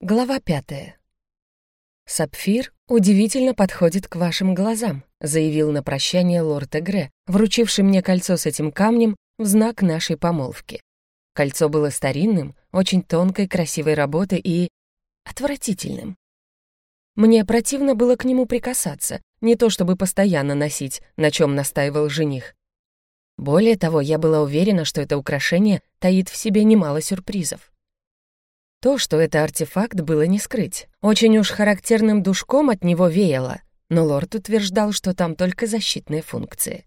Глава пятая. «Сапфир удивительно подходит к вашим глазам», заявил на прощание лорд Эгре, вручивший мне кольцо с этим камнем в знак нашей помолвки. Кольцо было старинным, очень тонкой, красивой работы и... отвратительным. Мне противно было к нему прикасаться, не то чтобы постоянно носить, на чем настаивал жених. Более того, я была уверена, что это украшение таит в себе немало сюрпризов. То, что это артефакт, было не скрыть. Очень уж характерным душком от него веяло, но лорд утверждал, что там только защитные функции.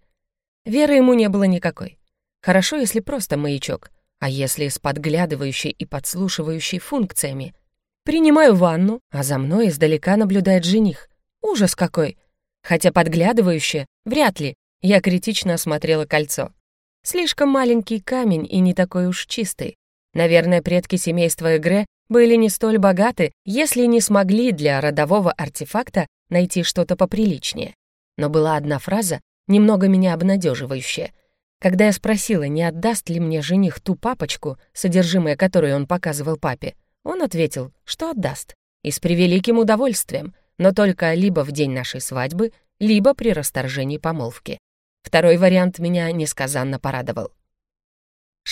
Веры ему не было никакой. Хорошо, если просто маячок, а если с подглядывающей и подслушивающей функциями. Принимаю ванну, а за мной издалека наблюдает жених. Ужас какой! Хотя подглядывающая, вряд ли. Я критично осмотрела кольцо. Слишком маленький камень и не такой уж чистый. Наверное, предки семейства Эгре были не столь богаты, если не смогли для родового артефакта найти что-то поприличнее. Но была одна фраза, немного меня обнадеживающая. Когда я спросила, не отдаст ли мне жених ту папочку, содержимое которой он показывал папе, он ответил, что отдаст. И с превеликим удовольствием, но только либо в день нашей свадьбы, либо при расторжении помолвки. Второй вариант меня несказанно порадовал.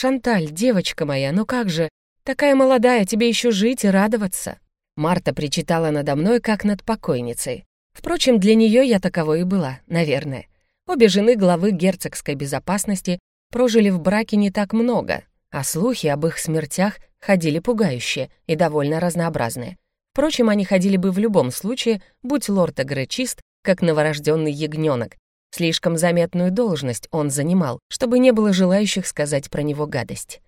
«Шанталь, девочка моя, ну как же? Такая молодая, тебе еще жить и радоваться!» Марта причитала надо мной, как над покойницей. Впрочем, для нее я таковой и была, наверное. Обе жены главы герцогской безопасности прожили в браке не так много, а слухи об их смертях ходили пугающие и довольно разнообразные. Впрочем, они ходили бы в любом случае, будь лорд Эгре чист, как новорожденный ягненок, Слишком заметную должность он занимал, чтобы не было желающих сказать про него гадость.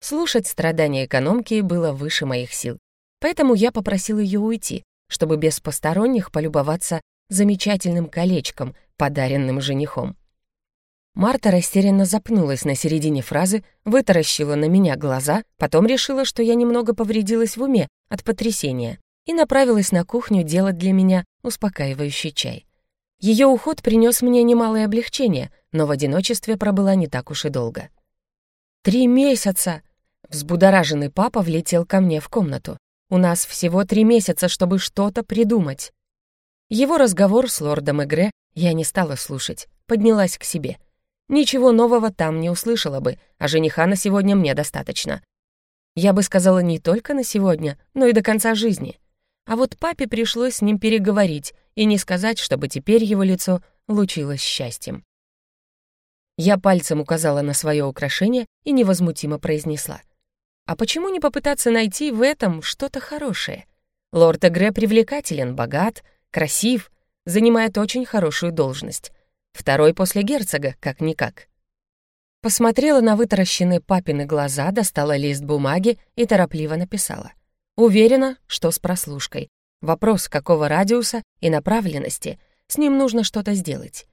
Слушать страдания экономки было выше моих сил, поэтому я попросил ее уйти, чтобы без посторонних полюбоваться замечательным колечком, подаренным женихом. Марта растерянно запнулась на середине фразы, вытаращила на меня глаза, потом решила, что я немного повредилась в уме от потрясения и направилась на кухню делать для меня успокаивающий чай. Ее уход принес мне немалое облегчение, но в одиночестве пробыла не так уж и долго. «Три месяца!» Взбудораженный папа влетел ко мне в комнату. «У нас всего три месяца, чтобы что-то придумать». Его разговор с лордом Эгре я не стала слушать, поднялась к себе. Ничего нового там не услышала бы, а жениха на сегодня мне достаточно. Я бы сказала не только на сегодня, но и до конца жизни. А вот папе пришлось с ним переговорить и не сказать, чтобы теперь его лицо лучилось счастьем. Я пальцем указала на свое украшение и невозмутимо произнесла. «А почему не попытаться найти в этом что-то хорошее? Лорд Эгре привлекателен, богат, красив, занимает очень хорошую должность. Второй после герцога, как-никак». Посмотрела на вытаращенные папины глаза, достала лист бумаги и торопливо написала — Уверена, что с прослушкой. Вопрос, какого радиуса и направленности. С ним нужно что-то сделать.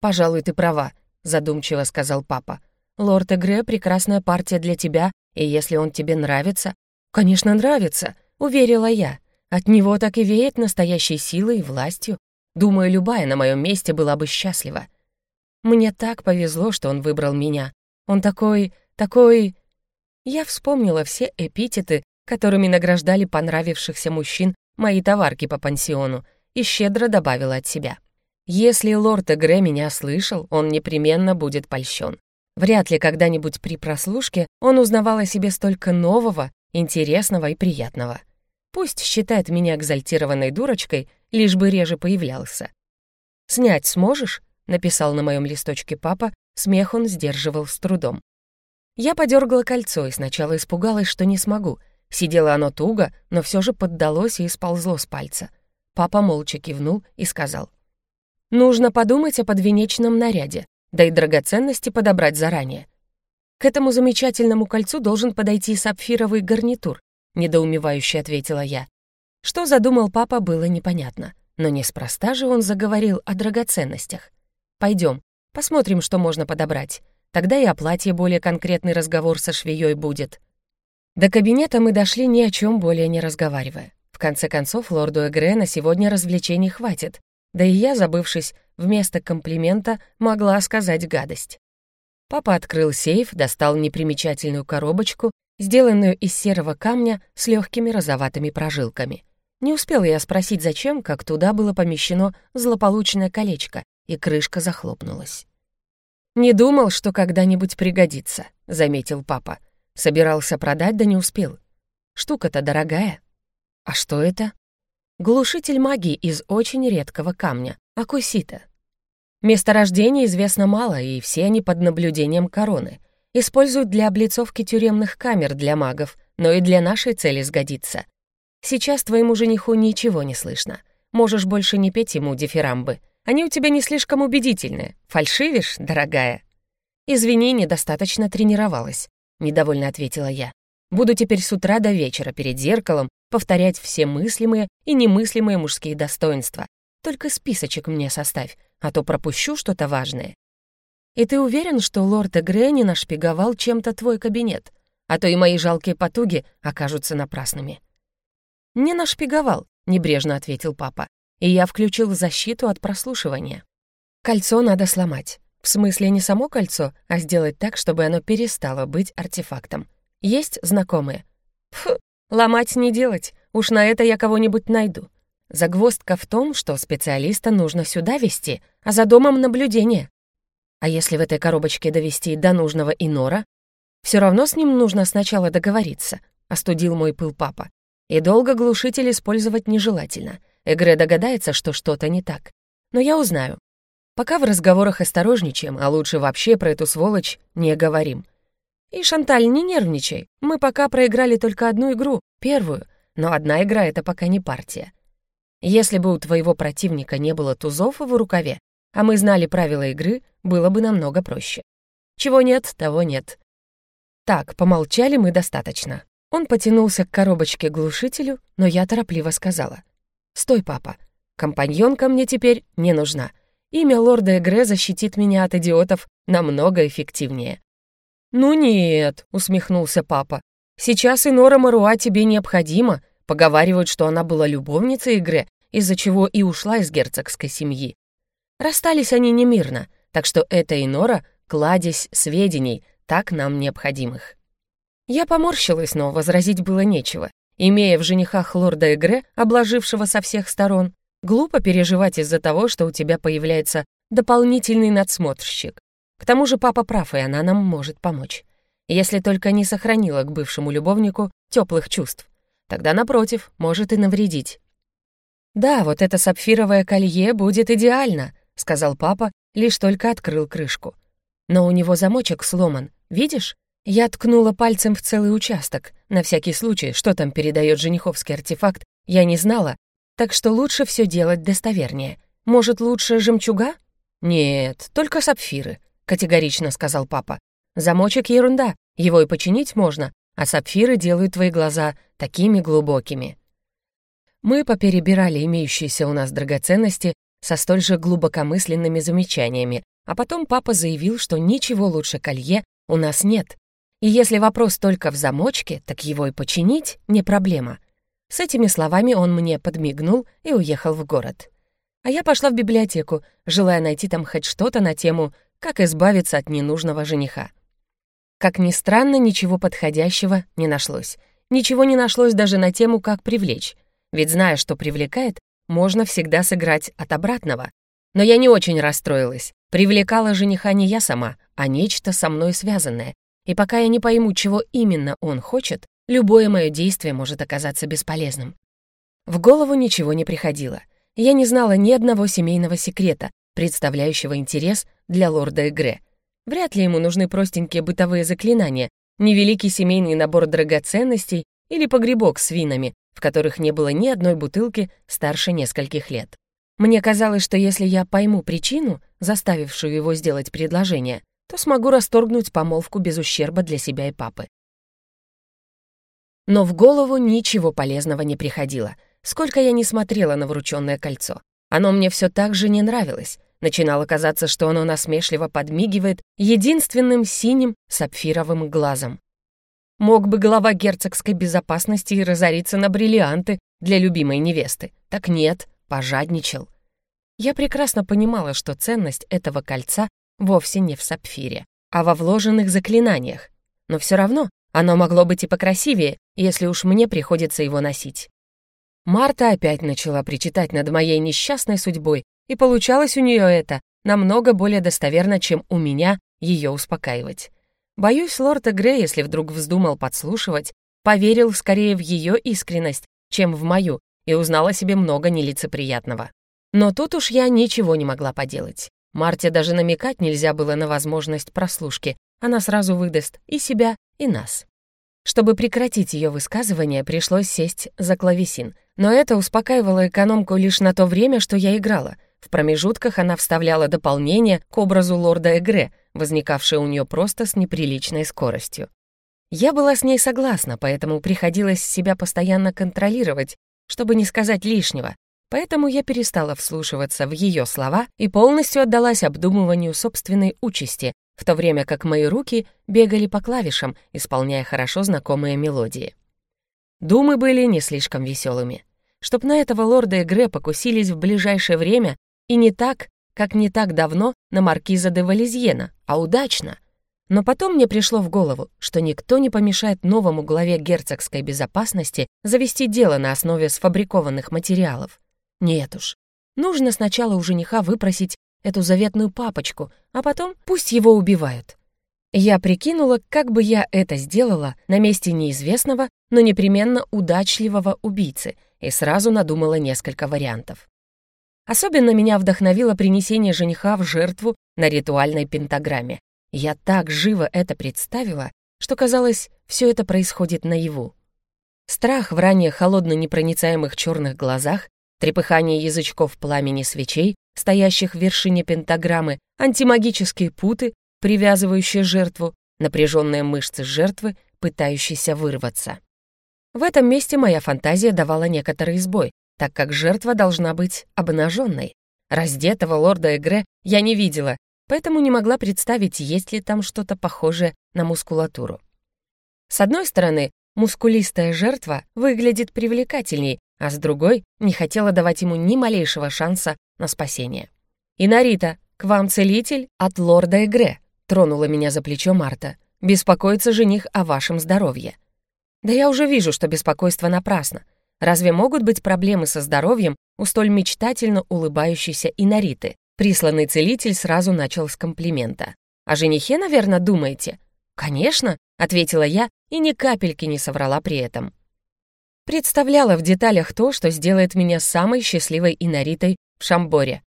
«Пожалуй, ты права», — задумчиво сказал папа. «Лорд Эгре — прекрасная партия для тебя, и если он тебе нравится...» «Конечно, нравится», — уверила я. «От него так и веет настоящей силой и властью. Думаю, любая на моем месте была бы счастлива. Мне так повезло, что он выбрал меня. Он такой... такой...» Я вспомнила все эпитеты, которыми награждали понравившихся мужчин мои товарки по пансиону, и щедро добавила от себя. Если лорд Эгре меня слышал, он непременно будет польщен. Вряд ли когда-нибудь при прослушке он узнавал о себе столько нового, интересного и приятного. Пусть считает меня экзальтированной дурочкой, лишь бы реже появлялся. «Снять сможешь?» — написал на моем листочке папа, смех он сдерживал с трудом. Я подергала кольцо и сначала испугалась, что не смогу — Сидело оно туго, но все же поддалось и сползло с пальца. Папа молча кивнул и сказал. «Нужно подумать о подвенечном наряде, да и драгоценности подобрать заранее. К этому замечательному кольцу должен подойти сапфировый гарнитур», недоумевающе ответила я. Что задумал папа, было непонятно. Но неспроста же он заговорил о драгоценностях. Пойдем, посмотрим, что можно подобрать. Тогда и о платье более конкретный разговор со швеей будет. До кабинета мы дошли ни о чем более не разговаривая. В конце концов, лорду Эгре на сегодня развлечений хватит, да и я, забывшись, вместо комплимента могла сказать гадость. Папа открыл сейф, достал непримечательную коробочку, сделанную из серого камня с легкими розоватыми прожилками. Не успела я спросить, зачем, как туда было помещено злополучное колечко, и крышка захлопнулась. «Не думал, что когда-нибудь пригодится», — заметил папа. Собирался продать, да не успел. Штука-то дорогая. А что это? Глушитель магии из очень редкого камня, акусита. Месторождение известно мало, и все они под наблюдением короны. Используют для облицовки тюремных камер для магов, но и для нашей цели сгодится. Сейчас твоему жениху ничего не слышно. Можешь больше не петь ему дифирамбы. Они у тебя не слишком убедительные. Фальшивишь, дорогая?» «Извини, недостаточно тренировалась», — недовольно ответила я. «Буду теперь с утра до вечера перед зеркалом повторять все мыслимые и немыслимые мужские достоинства. Только списочек мне составь, а то пропущу что-то важное». «И ты уверен, что лорд Эгре не нашпиговал чем-то твой кабинет? А то и мои жалкие потуги окажутся напрасными». «Не нашпиговал», — небрежно ответил папа и я включил защиту от прослушивания. Кольцо надо сломать. В смысле не само кольцо, а сделать так, чтобы оно перестало быть артефактом. Есть знакомые? Фу, ломать не делать, уж на это я кого-нибудь найду. Загвоздка в том, что специалиста нужно сюда вести, а за домом наблюдение. А если в этой коробочке довести до нужного инора, все равно с ним нужно сначала договориться, остудил мой пыл папа. И долго глушитель использовать нежелательно — Эгре догадается, что что-то не так. Но я узнаю. Пока в разговорах осторожничаем, а лучше вообще про эту сволочь не говорим. И, Шанталь, не нервничай. Мы пока проиграли только одну игру, первую, но одна игра — это пока не партия. Если бы у твоего противника не было тузов в рукаве, а мы знали правила игры, было бы намного проще. Чего нет, того нет. Так, помолчали мы достаточно. Он потянулся к коробочке-глушителю, но я торопливо сказала. «Стой, папа. Компаньонка мне теперь не нужна. Имя лорда Эгре защитит меня от идиотов намного эффективнее». «Ну нет», — усмехнулся папа. «Сейчас Инора Маруа тебе необходима. Поговаривают, что она была любовницей Игре, из-за чего и ушла из герцогской семьи. Расстались они немирно, так что эта Инора — кладезь сведений, так нам необходимых». Я поморщилась, но возразить было нечего. Имея в женихах лорда Эгре, обложившего со всех сторон, глупо переживать из-за того, что у тебя появляется дополнительный надсмотрщик. К тому же папа прав, и она нам может помочь. Если только не сохранила к бывшему любовнику теплых чувств. Тогда, напротив, может и навредить. «Да, вот это сапфировое колье будет идеально», — сказал папа, лишь только открыл крышку. «Но у него замочек сломан, видишь? Я ткнула пальцем в целый участок. На всякий случай, что там передает жениховский артефакт, я не знала, так что лучше все делать достовернее. Может, лучше жемчуга? Нет, только сапфиры, категорично сказал папа. Замочек ерунда, его и починить можно, а сапфиры делают твои глаза такими глубокими. Мы поперебирали имеющиеся у нас драгоценности со столь же глубокомысленными замечаниями, а потом папа заявил, что ничего лучше колье у нас нет, и если вопрос только в замочке, так его и починить не проблема. С этими словами он мне подмигнул и уехал в город. А я пошла в библиотеку, желая найти там хоть что-то на тему «Как избавиться от ненужного жениха». Как ни странно, ничего подходящего не нашлось. Ничего не нашлось даже на тему «Как привлечь». Ведь зная, что привлекает, можно всегда сыграть от обратного. Но я не очень расстроилась. Привлекала жениха не я сама, а нечто со мной связанное, и пока я не пойму, чего именно он хочет, любое мое действие может оказаться бесполезным. В голову ничего не приходило. Я не знала ни одного семейного секрета, представляющего интерес для лорда Эгре. Вряд ли ему нужны простенькие бытовые заклинания, невеликий семейный набор драгоценностей или погребок с винами, в которых не было ни одной бутылки старше нескольких лет. Мне казалось, что если я пойму причину, заставившую его сделать предложение, то смогу расторгнуть помолвку без ущерба для себя и папы. Но в голову ничего полезного не приходило, сколько я не смотрела на врученное кольцо. Оно мне все так же не нравилось. Начинало казаться, что оно насмешливо подмигивает единственным синим сапфировым глазом. Мог бы глава герцогской безопасности и разориться на бриллианты для любимой невесты. Так нет, пожадничал. Я прекрасно понимала, что ценность этого кольца вовсе не в сапфире, а во вложенных заклинаниях. Но все равно Оно могло быть и покрасивее, если уж мне приходится его носить. Марта опять начала причитать над моей несчастной судьбой, и получалось у нее это намного более достоверно, чем у меня ее успокаивать. Боюсь, лорд Эгре, если вдруг вздумал подслушивать, поверил скорее в ее искренность, чем в мою, и узнал о себе много нелицеприятного. Но тут уж я ничего не могла поделать. Марте даже намекать нельзя было на возможность прослушки, она сразу выдаст и себя, и нас. Чтобы прекратить ее высказывание, пришлось сесть за клавесин, но это успокаивало экономку лишь на то время, что я играла. В промежутках она вставляла дополнение к образу лорда Эгре, возникавшее у нее просто с неприличной скоростью. Я была с ней согласна, поэтому приходилось себя постоянно контролировать, чтобы не сказать лишнего, поэтому я перестала вслушиваться в ее слова и полностью отдалась обдумыванию собственной участи, в то время как мои руки бегали по клавишам, исполняя хорошо знакомые мелодии. Думы были не слишком веселыми. Чтоб на этого лорда Эгре покусились в ближайшее время, и не так, как не так давно на маркиза де Валезьена, а удачно. Но потом мне пришло в голову, что никто не помешает новому главе герцогской безопасности завести дело на основе сфабрикованных материалов. Нет уж. Нужно сначала у жениха выпросить эту заветную папочку, а потом пусть его убивают. Я прикинула, как бы я это сделала на месте неизвестного, но непременно удачливого убийцы, и сразу надумала несколько вариантов. Особенно меня вдохновило принесение жениха в жертву на ритуальной пентаграмме. Я так живо это представила, что казалось, все это происходит наяву. Страх в ранее холодно-непроницаемых черных глазах, трепыхание язычков пламени свечей, стоящих в вершине пентаграммы, антимагические путы, привязывающие жертву, напряженные мышцы жертвы, пытающиеся вырваться. В этом месте моя фантазия давала некоторый сбой, так как жертва должна быть обнаженной. Раздетого лорда Эгре я не видела, поэтому не могла представить, есть ли там что-то похожее на мускулатуру. С одной стороны, мускулистая жертва выглядит привлекательней, а с другой не хотела давать ему ни малейшего шанса на спасение. «Инарита, к вам целитель от лорда Эгре», — тронула меня за плечо Марта. «Беспокоится жених о вашем здоровье». «Да я уже вижу, что беспокойство напрасно. Разве могут быть проблемы со здоровьем у столь мечтательно улыбающейся Инариты? Присланный целитель сразу начал с комплимента. «О женихе, наверное, думаете?» «Конечно», — ответила я и ни капельки не соврала при этом. Представляла в деталях то, что сделает меня самой счастливой Инаритой в Шамборе.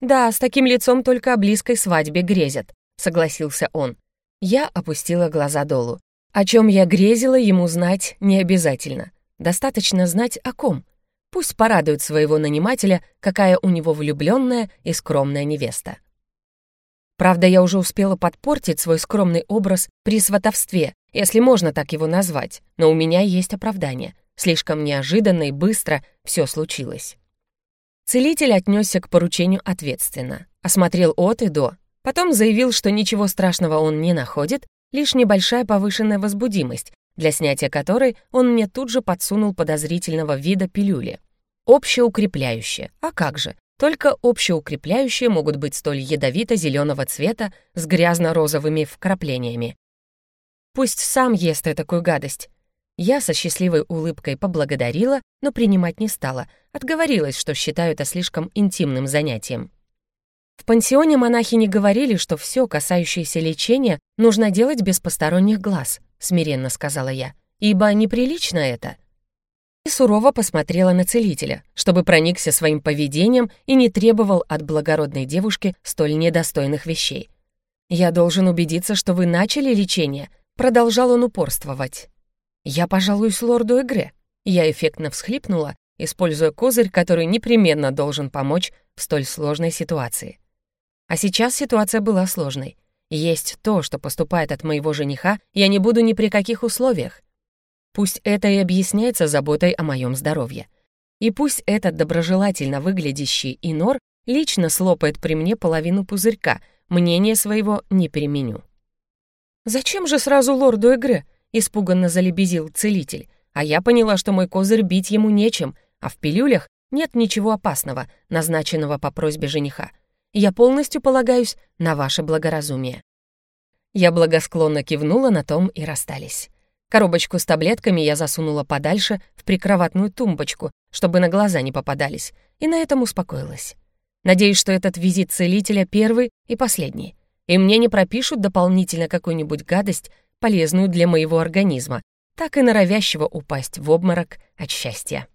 «Да, с таким лицом только о близкой свадьбе грезят», — согласился он. Я опустила глаза долу. О чем я грезила, ему знать не обязательно. Достаточно знать о ком. Пусть порадует своего нанимателя, какая у него влюбленная и скромная невеста. Правда, я уже успела подпортить свой скромный образ при сватовстве, если можно так его назвать, но у меня есть оправдание. Слишком неожиданно и быстро все случилось. Целитель отнесся к поручению ответственно, осмотрел от и до, потом заявил, что ничего страшного он не находит, лишь небольшая повышенная возбудимость, для снятия которой он мне тут же подсунул подозрительного вида пилюли. Общеукрепляющие. А как же? Только общеукрепляющие могут быть столь ядовито-зеленого цвета с грязно-розовыми вкраплениями. Пусть сам ест такую гадость. Я со счастливой улыбкой поблагодарила, но принимать не стала, отговорилась, что считаю это слишком интимным занятием. В пансионе монахи не говорили, что все, касающееся лечения, нужно делать без посторонних глаз смиренно сказала я, ибо неприлично это. И сурово посмотрела на целителя, чтобы проникся своим поведением и не требовал от благородной девушки столь недостойных вещей. «Я должен убедиться, что вы начали лечение», — продолжал он упорствовать. «Я пожалуюсь лорду Эгре». Я эффектно всхлипнула, используя козырь, который непременно должен помочь в столь сложной ситуации. А сейчас ситуация была сложной. Есть то, что поступает от моего жениха, я не буду ни при каких условиях. Пусть это и объясняется заботой о моем здоровье. И пусть этот доброжелательно выглядящий инор лично слопает при мне половину пузырька, мнение своего не переменю. «Зачем же сразу лорду Эгре?» —— испуганно залебезил целитель. А я поняла, что мой козырь бить ему нечем, а в пилюлях нет ничего опасного, назначенного по просьбе жениха. Я полностью полагаюсь на ваше благоразумие». Я благосклонно кивнула, на том и расстались. Коробочку с таблетками я засунула подальше в прикроватную тумбочку, чтобы на глаза не попадались, и на этом успокоилась. Надеюсь, что этот визит целителя первый и последний, и мне не пропишут дополнительно какую-нибудь гадость полезную для моего организма, так и норовящего упасть в обморок от счастья.